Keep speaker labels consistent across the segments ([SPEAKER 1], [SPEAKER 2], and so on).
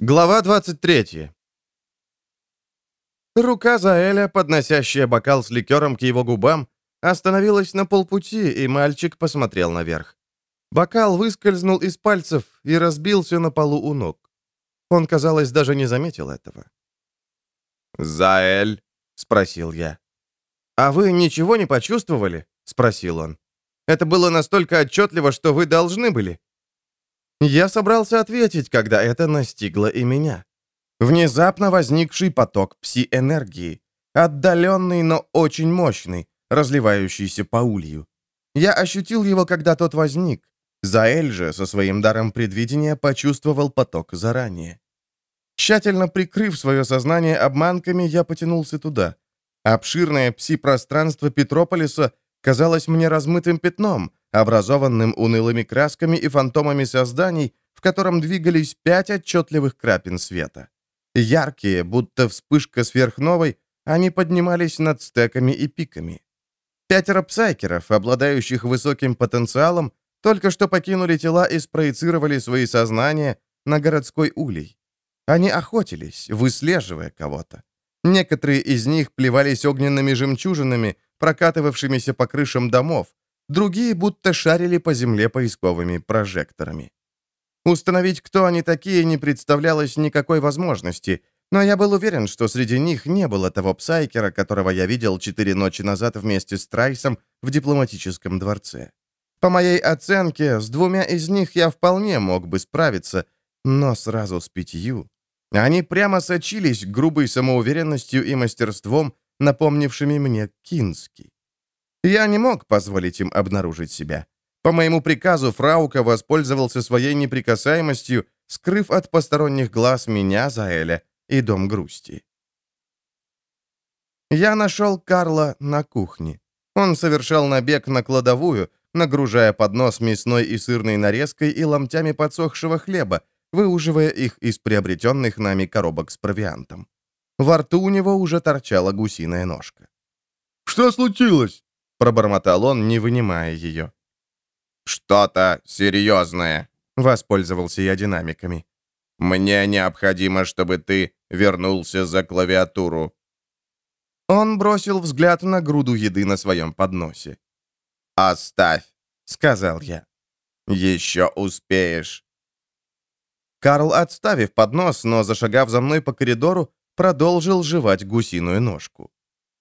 [SPEAKER 1] Глава 23. Рука Заэля, подносящая бокал с ликером к его губам, остановилась на полпути, и мальчик посмотрел наверх. Бокал выскользнул из пальцев и разбился на полу у ног. Он, казалось, даже не заметил этого.
[SPEAKER 2] «Заэль?» — спросил я.
[SPEAKER 1] «А вы ничего не почувствовали?» — спросил он. «Это было настолько отчетливо, что вы должны были». Я собрался ответить, когда это настигло и меня. Внезапно возникший поток пси-энергии, отдаленный, но очень мощный, разливающийся по улью. Я ощутил его, когда тот возник. Заэль же со своим даром предвидения почувствовал поток заранее. Тщательно прикрыв свое сознание обманками, я потянулся туда. Обширное пси-пространство Петрополиса казалось мне размытым пятном, образованным унылыми красками и фантомами созданий, в котором двигались пять отчетливых крапин света. Яркие, будто вспышка сверхновой, они поднимались над стеками и пиками. Пятеро псайкеров, обладающих высоким потенциалом, только что покинули тела и спроецировали свои сознания на городской улей. Они охотились, выслеживая кого-то. Некоторые из них плевались огненными жемчужинами, прокатывавшимися по крышам домов, другие будто шарили по земле поисковыми прожекторами. Установить, кто они такие, не представлялось никакой возможности, но я был уверен, что среди них не было того псайкера, которого я видел четыре ночи назад вместе с Трайсом в дипломатическом дворце. По моей оценке, с двумя из них я вполне мог бы справиться, но сразу с пятью. Они прямо сочились грубой самоуверенностью и мастерством, напомнившими мне Кински. Я не мог позволить им обнаружить себя. По моему приказу Фраука воспользовался своей неприкасаемостью, скрыв от посторонних глаз меня, Заэля, и Дом грусти. Я нашел Карла на кухне. Он совершал набег на кладовую, нагружая поднос мясной и сырной нарезкой и ломтями подсохшего хлеба, выуживая их из приобретенных нами коробок с провиантом. Во рту у него уже торчала гусиная ножка.
[SPEAKER 2] «Что случилось?»
[SPEAKER 1] — пробормотал он, не вынимая ее.
[SPEAKER 2] «Что-то серьезное», —
[SPEAKER 1] воспользовался я динамиками.
[SPEAKER 2] «Мне необходимо, чтобы ты вернулся за клавиатуру».
[SPEAKER 1] Он бросил взгляд на груду еды на своем подносе.
[SPEAKER 2] «Оставь», —
[SPEAKER 1] сказал я.
[SPEAKER 2] «Еще успеешь».
[SPEAKER 1] Карл, отставив поднос, но зашагав за мной по коридору, продолжил жевать гусиную ножку.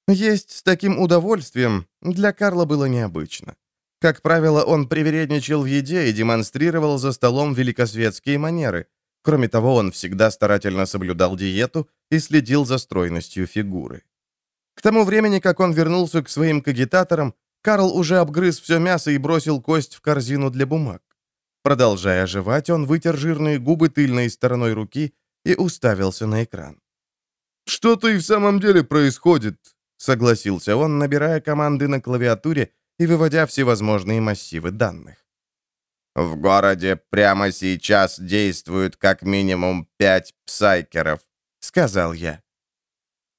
[SPEAKER 1] Есть с таким удовольствием для Карла было необычно. Как правило, он привередничал в еде и демонстрировал за столом великосветские манеры. Кроме того, он всегда старательно соблюдал диету и следил за стройностью фигуры. К тому времени, как он вернулся к своим кагитаторам, Карл уже обгрыз все мясо и бросил кость в корзину для бумаг. Продолжая жевать, он вытер жирные губы тыльной стороной руки и уставился на экран.
[SPEAKER 2] «Что-то и в самом деле происходит», —
[SPEAKER 1] согласился он, набирая команды на клавиатуре и выводя всевозможные массивы данных.
[SPEAKER 2] «В городе прямо сейчас действуют как минимум пять псайкеров», — сказал я.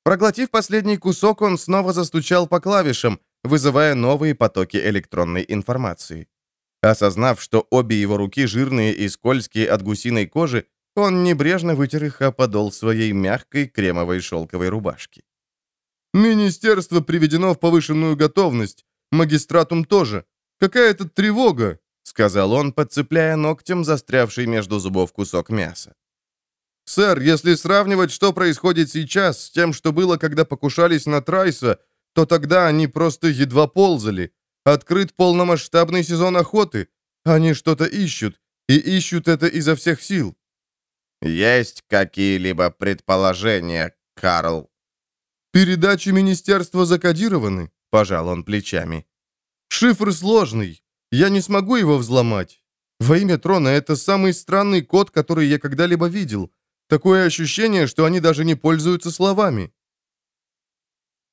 [SPEAKER 1] Проглотив последний кусок, он снова застучал по клавишам, вызывая новые потоки электронной информации. Осознав, что обе его руки жирные и скользкие от гусиной кожи, он небрежно вытер их о подол своей мягкой кремовой шелковой рубашки.
[SPEAKER 2] Министерство приведено в повышенную готовность. Магистратум тоже. Какая-то тревога», — сказал он, подцепляя ногтем застрявший между зубов кусок мяса. «Сэр, если сравнивать, что происходит сейчас с тем, что было, когда покушались на Трайса, то тогда они просто едва ползали. Открыт полномасштабный сезон охоты. Они что-то ищут, и ищут это изо всех сил».
[SPEAKER 1] «Есть какие-либо предположения, Карл?»
[SPEAKER 2] «Передачи министерства закодированы», — пожал он плечами. «Шифр сложный. Я не смогу его взломать. Во имя трона это самый странный код, который я когда-либо видел. Такое ощущение, что они даже не пользуются словами».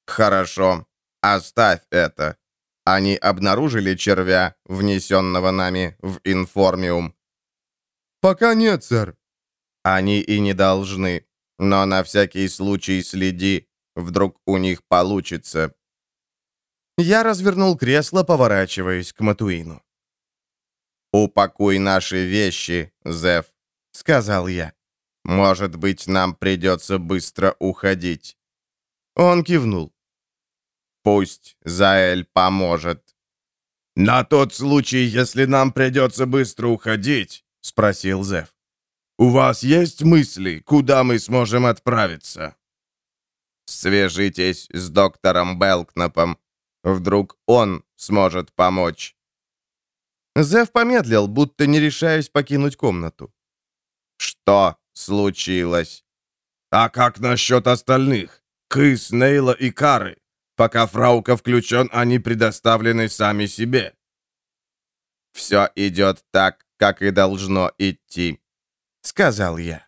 [SPEAKER 1] «Хорошо. Оставь это. Они обнаружили червя, внесенного нами в информиум?»
[SPEAKER 2] «Пока нет, сэр».
[SPEAKER 1] «Они и не должны. Но на всякий случай следи. Вдруг у них получится. Я развернул кресло, поворачиваясь к Матуину. «Упакуй наши вещи, Зев», — сказал я.
[SPEAKER 2] Может быть, нам придется быстро уходить».
[SPEAKER 1] Он кивнул.
[SPEAKER 2] «Пусть Заэль поможет». «На тот случай, если нам придется быстро уходить», — спросил Зев. «У вас есть мысли, куда мы сможем отправиться?» «Свяжитесь с доктором Белкнапом. Вдруг он сможет помочь».
[SPEAKER 1] Зев помедлил, будто не решаясь покинуть комнату.
[SPEAKER 2] «Что случилось?» «А как насчет остальных? Кыс, Нейла и Кары? Пока Фраука включен, они предоставлены сами себе». «Все идет так, как и должно идти», — сказал я.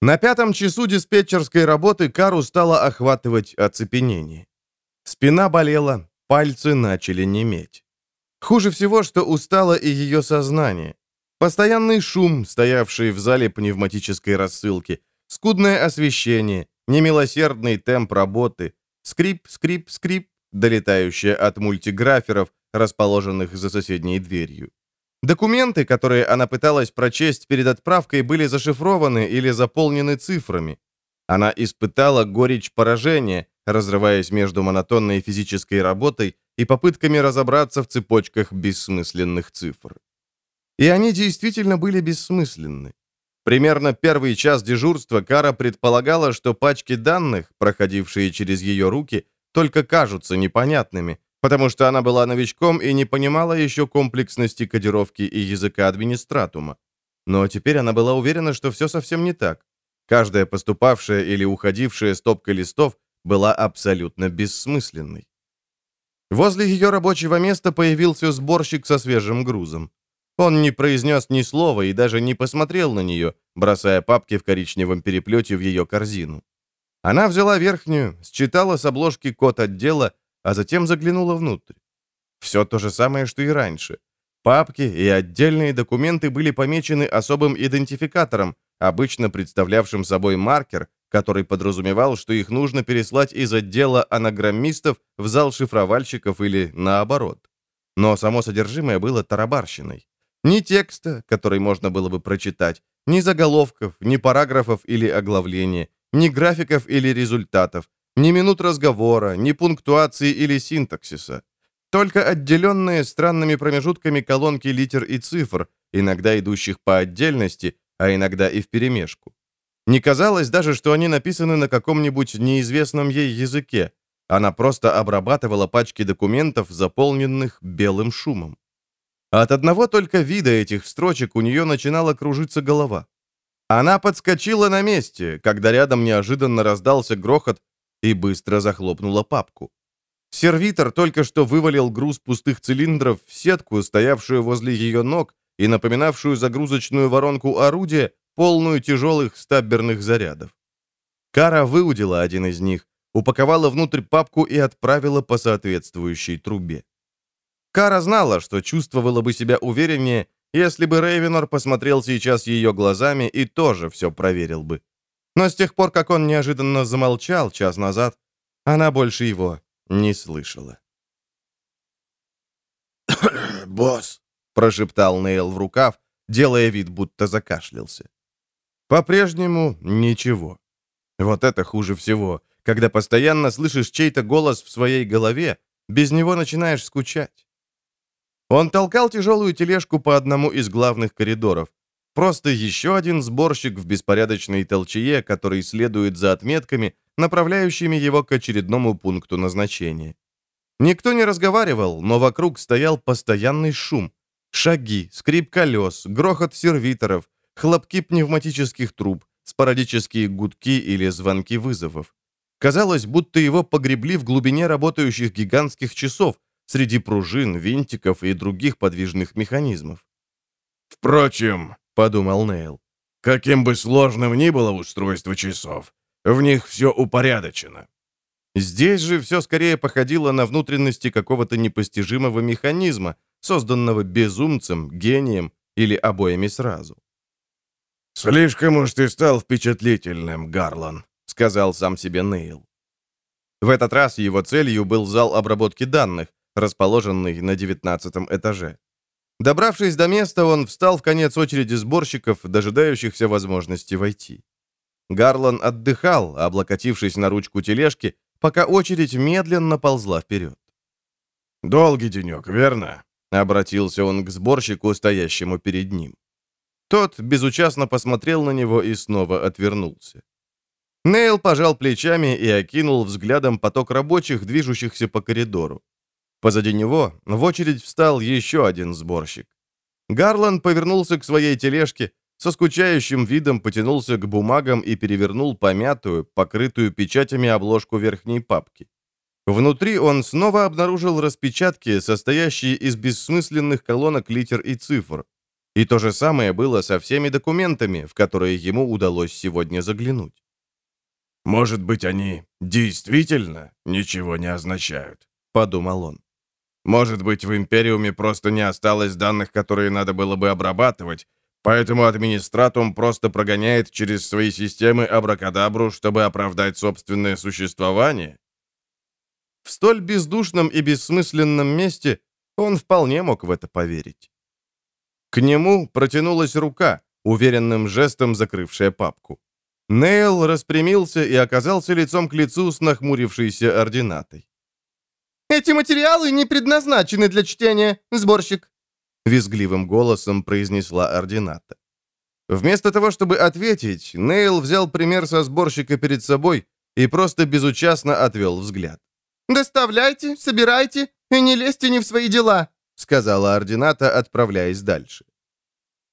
[SPEAKER 1] На пятом часу диспетчерской работы Кару стало охватывать оцепенение. Спина болела, пальцы начали неметь. Хуже всего, что устало и ее сознание. Постоянный шум, стоявший в зале пневматической рассылки, скудное освещение, немилосердный темп работы, скрип, скрип, скрип, долетающее от мультиграферов, расположенных за соседней дверью. Документы, которые она пыталась прочесть перед отправкой, были зашифрованы или заполнены цифрами. Она испытала горечь поражения, разрываясь между монотонной физической работой и попытками разобраться в цепочках бессмысленных цифр. И они действительно были бессмысленны. Примерно первый час дежурства Кара предполагала, что пачки данных, проходившие через ее руки, только кажутся непонятными, потому что она была новичком и не понимала еще комплексности кодировки и языка администратума. Но теперь она была уверена, что все совсем не так. Каждая поступавшая или уходившая стопка листов была абсолютно бессмысленной. Возле ее рабочего места появился сборщик со свежим грузом. Он не произнес ни слова и даже не посмотрел на нее, бросая папки в коричневом переплете в ее корзину. Она взяла верхнюю, считала с обложки код отдела, а затем заглянула внутрь. Все то же самое, что и раньше. Папки и отдельные документы были помечены особым идентификатором, обычно представлявшим собой маркер, который подразумевал, что их нужно переслать из отдела анаграммистов в зал шифровальщиков или наоборот. Но само содержимое было тарабарщиной. Ни текста, который можно было бы прочитать, ни заголовков, ни параграфов или оглавления, ни графиков или результатов, ни минут разговора, ни пунктуации или синтаксиса. Только отделенные странными промежутками колонки литер и цифр, иногда идущих по отдельности, а иногда и вперемешку. Не казалось даже, что они написаны на каком-нибудь неизвестном ей языке. Она просто обрабатывала пачки документов, заполненных белым шумом. От одного только вида этих строчек у нее начинала кружиться голова. Она подскочила на месте, когда рядом неожиданно раздался грохот и быстро захлопнула папку. Сервитор только что вывалил груз пустых цилиндров в сетку, стоявшую возле ее ног и напоминавшую загрузочную воронку орудия, полную тяжелых стабберных зарядов. Кара выудила один из них, упаковала внутрь папку и отправила по соответствующей трубе. Кара знала, что чувствовала бы себя увереннее, если бы Рейвенор посмотрел сейчас ее глазами и тоже все проверил бы. Но с тех пор, как он неожиданно замолчал час назад, она больше его не слышала.
[SPEAKER 2] «Босс!»
[SPEAKER 1] — прошептал Нейл в рукав, делая вид, будто закашлялся. По-прежнему ничего. Вот это хуже всего, когда постоянно слышишь чей-то голос в своей голове, без него начинаешь скучать. Он толкал тяжелую тележку по одному из главных коридоров. Просто еще один сборщик в беспорядочной толчее, который следует за отметками, направляющими его к очередному пункту назначения. Никто не разговаривал, но вокруг стоял постоянный шум. Шаги, скрип колес, грохот сервиторов, хлопки пневматических труб, спорадические гудки или звонки вызовов. Казалось, будто его погребли в глубине работающих гигантских часов, среди пружин, винтиков и других подвижных механизмов.
[SPEAKER 2] «Впрочем», — подумал Нейл, — «каким бы сложным ни было устройство часов, в них все упорядочено».
[SPEAKER 1] Здесь же все скорее походило на внутренности какого-то непостижимого механизма, созданного безумцем, гением или обоими сразу.
[SPEAKER 2] «Слишком уж ты стал впечатлительным, Гарлан», — сказал сам себе Нейл.
[SPEAKER 1] В этот раз его целью был зал обработки данных, расположенный на девятнадцатом этаже. Добравшись до места, он встал в конец очереди сборщиков, дожидающихся возможности войти. Гарлан отдыхал, облокотившись на ручку тележки, пока очередь медленно ползла вперед.
[SPEAKER 2] «Долгий денек, верно?»
[SPEAKER 1] — обратился он к сборщику, стоящему перед ним. Тот безучастно посмотрел на него и снова отвернулся. Нейл пожал плечами и окинул взглядом поток рабочих, движущихся по коридору. Позади него в очередь встал еще один сборщик. Гарланд повернулся к своей тележке, со скучающим видом потянулся к бумагам и перевернул помятую, покрытую печатями обложку верхней папки. Внутри он снова обнаружил распечатки, состоящие из бессмысленных колонок литер и цифр. И то же самое было со всеми документами, в которые ему удалось сегодня заглянуть.
[SPEAKER 2] «Может быть, они действительно ничего не означают», — подумал он. «Может быть, в Империуме просто не осталось данных, которые надо было бы обрабатывать, поэтому администратум просто прогоняет через свои системы абракадабру, чтобы оправдать собственное существование?»
[SPEAKER 1] В столь бездушном и бессмысленном месте он вполне мог в это поверить. К нему протянулась рука, уверенным жестом закрывшая папку. Нейл распрямился и оказался лицом к лицу с нахмурившейся ординатой.
[SPEAKER 3] «Эти материалы не предназначены для чтения, сборщик»,
[SPEAKER 1] визгливым голосом произнесла ордината. Вместо того, чтобы ответить, Нейл взял пример со сборщика перед собой и просто безучастно отвел взгляд.
[SPEAKER 3] «Доставляйте, собирайте и не лезьте не в свои дела»,
[SPEAKER 1] сказала ордината, отправляясь дальше.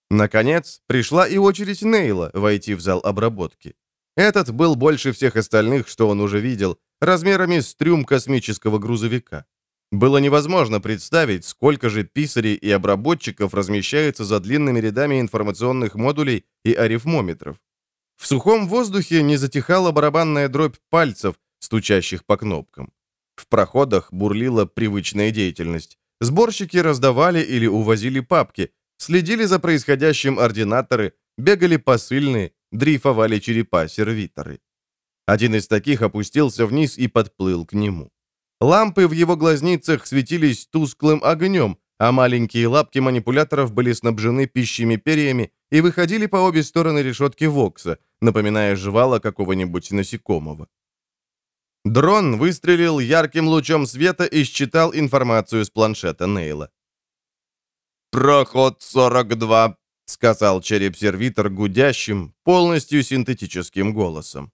[SPEAKER 1] Наконец, пришла и очередь Нейла войти в зал обработки. Этот был больше всех остальных, что он уже видел, размерами с трюм космического грузовика. Было невозможно представить, сколько же писарей и обработчиков размещается за длинными рядами информационных модулей и арифмометров. В сухом воздухе не затихала барабанная дробь пальцев, стучащих по кнопкам. В проходах бурлила привычная деятельность. Сборщики раздавали или увозили папки, следили за происходящим ординаторы, бегали посыльные, дрейфовали черепа-сервиторы. Один из таких опустился вниз и подплыл к нему. Лампы в его глазницах светились тусклым огнем, а маленькие лапки манипуляторов были снабжены пищими перьями и выходили по обе стороны решетки Вокса, напоминая жвала какого-нибудь насекомого. Дрон выстрелил ярким лучом света и считал информацию с планшета Нейла.
[SPEAKER 2] «Проход 42», —
[SPEAKER 1] сказал череп-сервитор гудящим, полностью синтетическим голосом.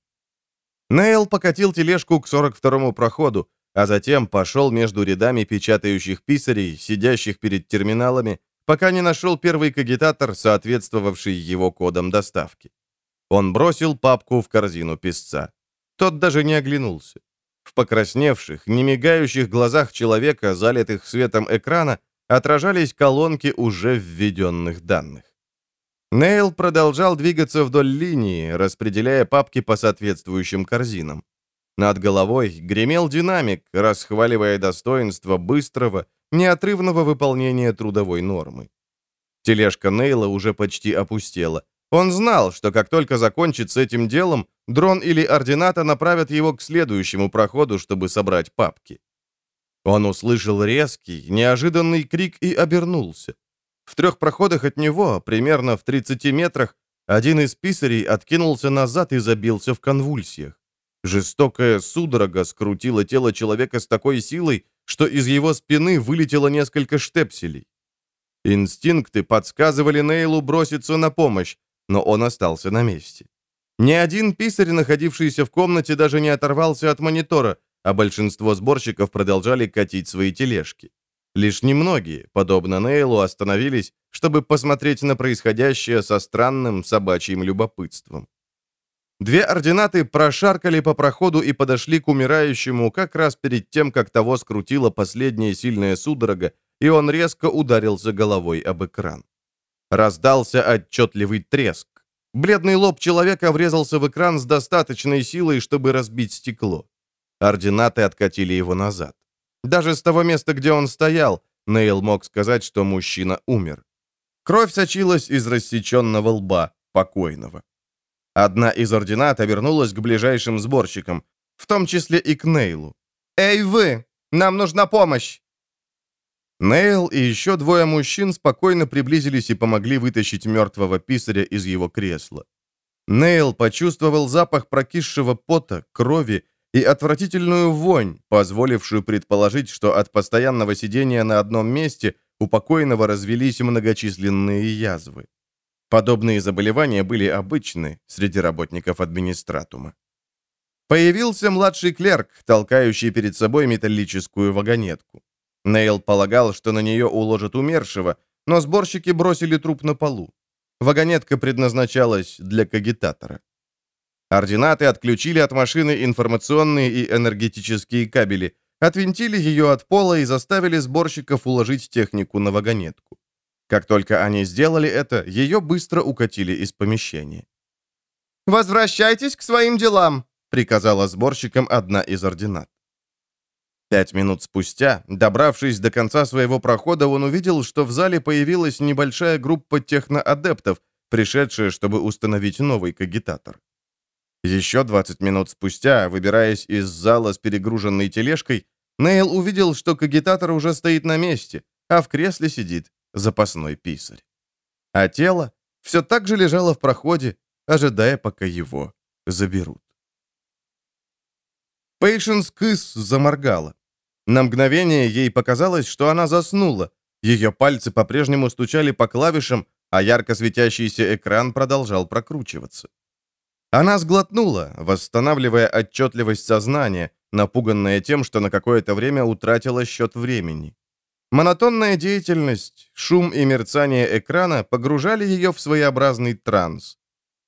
[SPEAKER 1] Нейл покатил тележку к 42-му проходу, а затем пошел между рядами печатающих писарей, сидящих перед терминалами, пока не нашел первый кагитатор, соответствовавший его кодам доставки. Он бросил папку в корзину писца. Тот даже не оглянулся. В покрасневших, не мигающих глазах человека, залитых светом экрана, отражались колонки уже введенных данных. Нейл продолжал двигаться вдоль линии, распределяя папки по соответствующим корзинам. Над головой гремел динамик, расхваливая достоинство быстрого, неотрывного выполнения трудовой нормы. Тележка Нейла уже почти опустела. Он знал, что как только закончит с этим делом, дрон или ордината направят его к следующему проходу, чтобы собрать папки. Он услышал резкий, неожиданный крик и обернулся. В трех проходах от него, примерно в 30 метрах, один из писарей откинулся назад и забился в конвульсиях. Жестокая судорога скрутила тело человека с такой силой, что из его спины вылетело несколько штепселей. Инстинкты подсказывали Нейлу броситься на помощь, но он остался на месте. Ни один писарь, находившийся в комнате, даже не оторвался от монитора, а большинство сборщиков продолжали катить свои тележки. Лишь немногие, подобно Нейлу, остановились, чтобы посмотреть на происходящее со странным собачьим любопытством. Две ординаты прошаркали по проходу и подошли к умирающему как раз перед тем, как того скрутила последняя сильная судорога, и он резко ударился головой об экран. Раздался отчетливый треск. Бледный лоб человека врезался в экран с достаточной силой, чтобы разбить стекло. Ординаты откатили его назад. Даже с того места, где он стоял, Нейл мог сказать, что мужчина умер. Кровь сочилась из рассеченного лба покойного. Одна из ординат вернулась к ближайшим сборщикам, в том числе и к Нейлу.
[SPEAKER 3] «Эй вы! Нам нужна помощь!»
[SPEAKER 1] Нейл и еще двое мужчин спокойно приблизились и помогли вытащить мертвого писаря из его кресла. Нейл почувствовал запах прокисшего пота, крови и отвратительную вонь, позволившую предположить, что от постоянного сидения на одном месте у покойного развелись многочисленные язвы. Подобные заболевания были обычны среди работников администратума. Появился младший клерк, толкающий перед собой металлическую вагонетку. Нейл полагал, что на нее уложат умершего, но сборщики бросили труп на полу. Вагонетка предназначалась для кагитатора. Ординаты отключили от машины информационные и энергетические кабели, отвинтили ее от пола и заставили сборщиков уложить технику на вагонетку. Как только они сделали это, ее быстро укатили из помещения.
[SPEAKER 3] «Возвращайтесь к своим делам», — приказала сборщикам одна из ординат.
[SPEAKER 1] Пять минут спустя, добравшись до конца своего прохода, он увидел, что в зале появилась небольшая группа техноадептов, пришедшая, чтобы установить новый кагитатор. Еще 20 минут спустя, выбираясь из зала с перегруженной тележкой, Нейл увидел, что кагитатор уже стоит на месте, а в кресле сидит запасной писарь. А тело все так же лежало в проходе, ожидая, пока его заберут. Пейшенс Кыс заморгала. На мгновение ей показалось, что она заснула. Ее пальцы по-прежнему стучали по клавишам, а ярко светящийся экран продолжал прокручиваться. Она сглотнула, восстанавливая отчетливость сознания, напуганная тем, что на какое-то время утратила счет времени. Монотонная деятельность, шум и мерцание экрана погружали ее в своеобразный транс.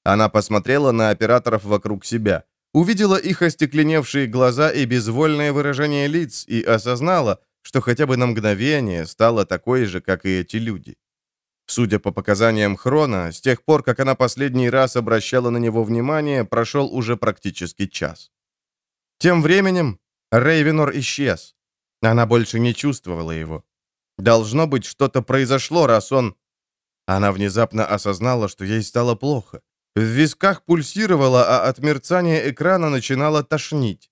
[SPEAKER 1] Она посмотрела на операторов вокруг себя, увидела их остекленевшие глаза и безвольное выражение лиц и осознала, что хотя бы на мгновение стала такой же, как и эти люди. Судя по показаниям Хрона, с тех пор, как она последний раз обращала на него внимание, прошел уже практически час. Тем временем Рейвенор исчез. Она больше не чувствовала его. Должно быть, что-то произошло, раз он... Она внезапно осознала, что ей стало плохо. В висках пульсировало, а от мерцания экрана начинало тошнить.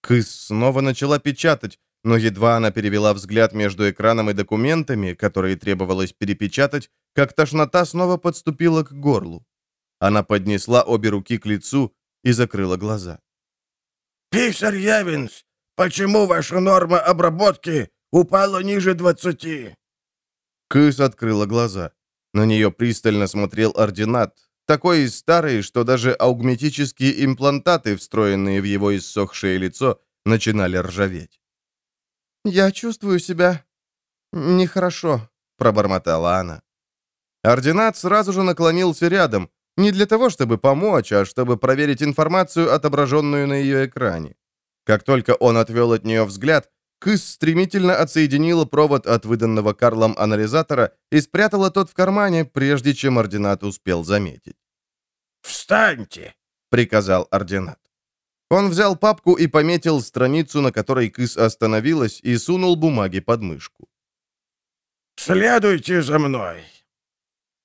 [SPEAKER 1] Кыс снова начала печатать, но едва она перевела взгляд между экраном и документами, которые требовалось перепечатать, как тошнота снова подступила к горлу. Она поднесла обе руки к лицу и закрыла глаза.
[SPEAKER 4] «Писарь Явинс, почему ваша норма обработки Упала ниже двадцати».
[SPEAKER 1] Кыс открыла глаза. На нее пристально смотрел ординат, такой старый, что даже аугметические имплантаты, встроенные в его иссохшее лицо, начинали ржаветь.
[SPEAKER 3] «Я чувствую себя нехорошо», — пробормотала она.
[SPEAKER 1] Ординат сразу же наклонился рядом, не для того, чтобы помочь, а чтобы проверить информацию, отображенную на ее экране. Как только он отвел от нее взгляд, Кыс стремительно отсоединила провод от выданного Карлом анализатора и спрятала тот в кармане, прежде чем ординат успел заметить.
[SPEAKER 4] «Встаньте!» — приказал ординат.
[SPEAKER 1] Он взял папку и пометил страницу, на которой Кыс остановилась, и сунул бумаги под мышку.
[SPEAKER 4] «Следуйте за мной!»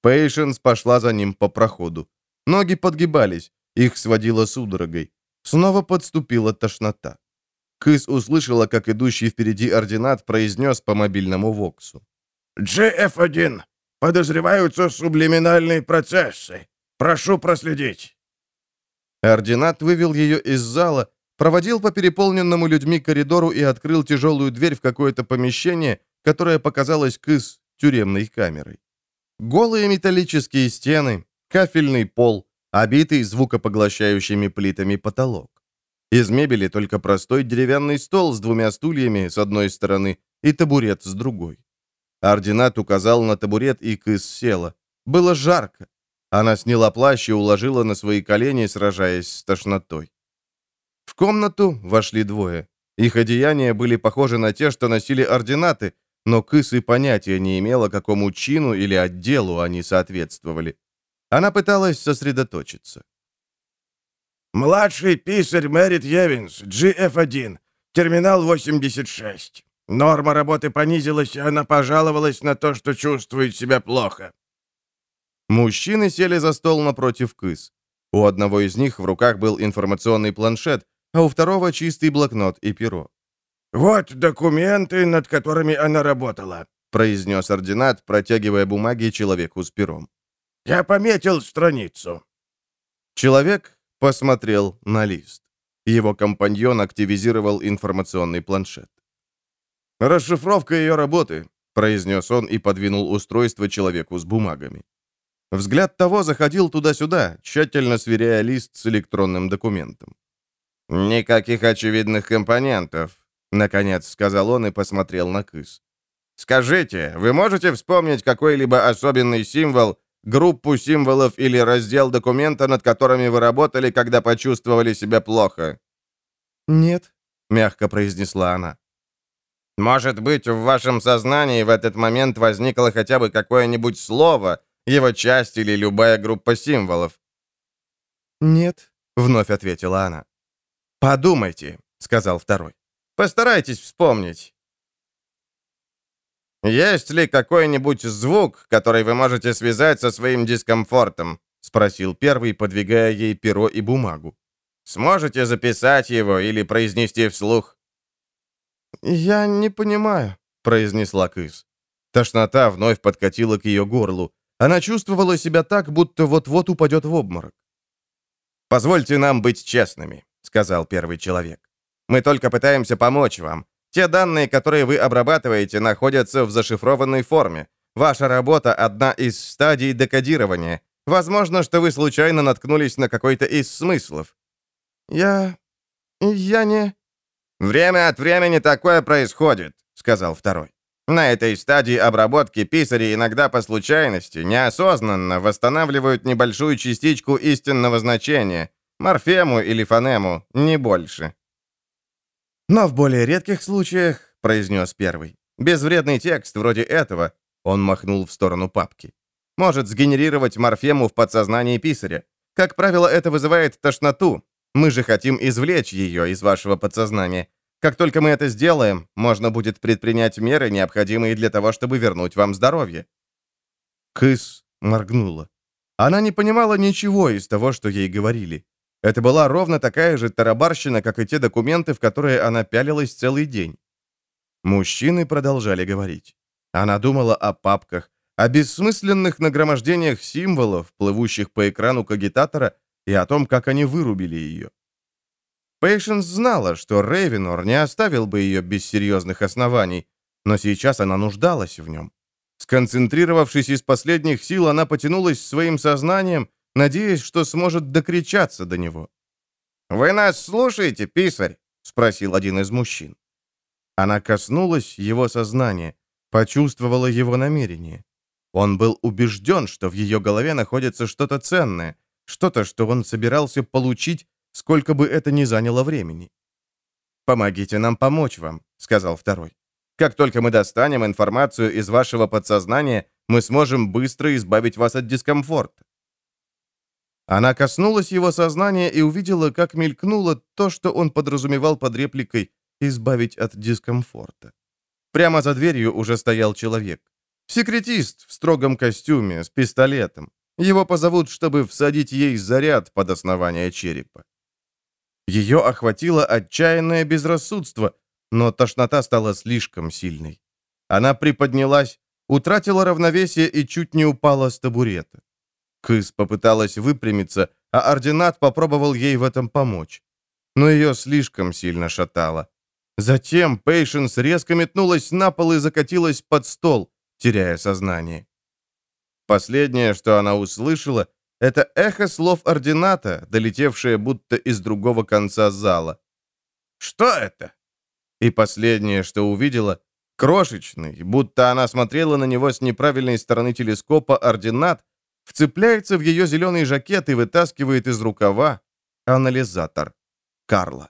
[SPEAKER 1] Пейшенс пошла за ним по проходу. Ноги подгибались, их сводило судорогой. Снова подступила тошнота. Кыс услышала, как идущий впереди ординат произнес по мобильному воксу.
[SPEAKER 4] «GF1. Подозреваются сублиминальные процессы. Прошу проследить».
[SPEAKER 1] Ординат вывел ее из зала, проводил по переполненному людьми коридору и открыл тяжелую дверь в какое-то помещение, которое показалось Кыс тюремной камерой. Голые металлические стены, кафельный пол, обитый звукопоглощающими плитами потолок. Из мебели только простой деревянный стол с двумя стульями с одной стороны и табурет с другой. Ординат указал на табурет, и Кыс села. Было жарко. Она сняла плащ и уложила на свои колени, сражаясь с тошнотой. В комнату вошли двое. Их одеяния были похожи на те, что носили ординаты, но Кыс понятия не имела, какому чину или отделу они соответствовали. Она пыталась сосредоточиться.
[SPEAKER 4] Младший писарь Мэрит Евинс, GF1, терминал 86. Норма работы понизилась, и она пожаловалась на то, что чувствует себя плохо.
[SPEAKER 1] Мужчины сели за стол напротив Кыс. У одного из них в руках был информационный планшет, а у второго чистый блокнот и перо.
[SPEAKER 4] Вот документы, над которыми она работала», —
[SPEAKER 2] произнес ординат, протягивая бумаги человеку с пером.
[SPEAKER 4] «Я пометил страницу».
[SPEAKER 2] Человек посмотрел на лист. Его компаньон активизировал информационный планшет. «Расшифровка ее работы», — произнес он и подвинул устройство человеку с бумагами. Взгляд того заходил туда-сюда, тщательно сверяя лист с электронным документом.
[SPEAKER 3] «Никаких очевидных компонентов», — наконец сказал он и посмотрел на Кыс. «Скажите, вы можете вспомнить какой-либо особенный символ, группу символов или раздел документа, над которыми вы работали, когда почувствовали себя плохо?»
[SPEAKER 2] «Нет», — мягко произнесла она.
[SPEAKER 3] «Может быть, в вашем сознании в этот момент возникло хотя бы какое-нибудь слово, его часть или любая группа символов?»
[SPEAKER 2] «Нет», — вновь ответила она.
[SPEAKER 3] «Подумайте», — сказал второй. «Постарайтесь вспомнить. Есть ли какой-нибудь звук, который вы можете связать со своим дискомфортом?» — спросил первый, подвигая ей перо и бумагу. «Сможете записать его или произнести вслух?»
[SPEAKER 2] «Я не понимаю», — произнесла Кыс. Тошнота вновь подкатила к ее горлу. Она чувствовала себя так, будто вот-вот упадет в обморок.
[SPEAKER 3] «Позвольте нам быть честными», — сказал первый человек. «Мы только пытаемся помочь вам. Те данные, которые вы обрабатываете, находятся в зашифрованной форме. Ваша работа — одна из стадий декодирования. Возможно, что вы случайно наткнулись на какой-то из смыслов».
[SPEAKER 2] «Я... я не...»
[SPEAKER 3] «Время от времени такое происходит», — сказал второй. На этой стадии обработки писари иногда по случайности, неосознанно восстанавливают небольшую частичку истинного значения, морфему или фонему, не больше.
[SPEAKER 2] «Но в более редких случаях», — произнес первый, «безвредный текст вроде этого», — он махнул в сторону папки, «может сгенерировать морфему в подсознании писаря. Как правило, это вызывает тошноту. Мы же хотим извлечь ее из вашего подсознания. Как только мы это сделаем, можно будет предпринять меры, необходимые для того, чтобы вернуть вам здоровье». Кыс моргнула. Она не понимала ничего из того, что ей говорили. Это была ровно такая же тарабарщина, как и те документы, в которые она пялилась целый день. Мужчины продолжали говорить. Она думала о папках, о бессмысленных нагромождениях символов, плывущих по экрану кагитатора, и о том, как они вырубили ее. Пейшенс знала, что Рейвенор не оставил бы ее без серьезных оснований, но сейчас она нуждалась в нем. Сконцентрировавшись из последних сил, она потянулась своим сознанием, надеясь, что сможет докричаться до него.
[SPEAKER 3] «Вы нас слушаете, писарь?» — спросил один из мужчин.
[SPEAKER 2] Она коснулась его сознания, почувствовала его намерение. Он был убежден, что в ее голове находится что-то ценное, что-то, что он собирался получить сколько бы это ни заняло времени. «Помогите нам помочь вам», — сказал второй. «Как только мы достанем информацию из вашего подсознания, мы сможем быстро избавить вас от дискомфорта». Она коснулась его сознания и увидела, как мелькнуло то, что он подразумевал под репликой «избавить от дискомфорта». Прямо за дверью уже стоял человек. Секретист в строгом костюме, с пистолетом. Его позовут, чтобы всадить ей заряд под основание черепа. Ее охватило отчаянное безрассудство, но тошнота стала слишком сильной. Она приподнялась, утратила равновесие и чуть не упала с табурета. Кыс попыталась выпрямиться, а ординат попробовал ей в этом помочь. Но ее слишком сильно шатало. Затем Пейшенс резко метнулась на пол и закатилась под стол, теряя сознание. Последнее, что она услышала, это эхо слов ордината, долетевшее будто из другого конца зала. «Что это?» И последнее, что увидела, крошечный, будто она смотрела на него с неправильной стороны телескопа ординат, вцепляется в ее зеленый жакет и вытаскивает из рукава анализатор Карла.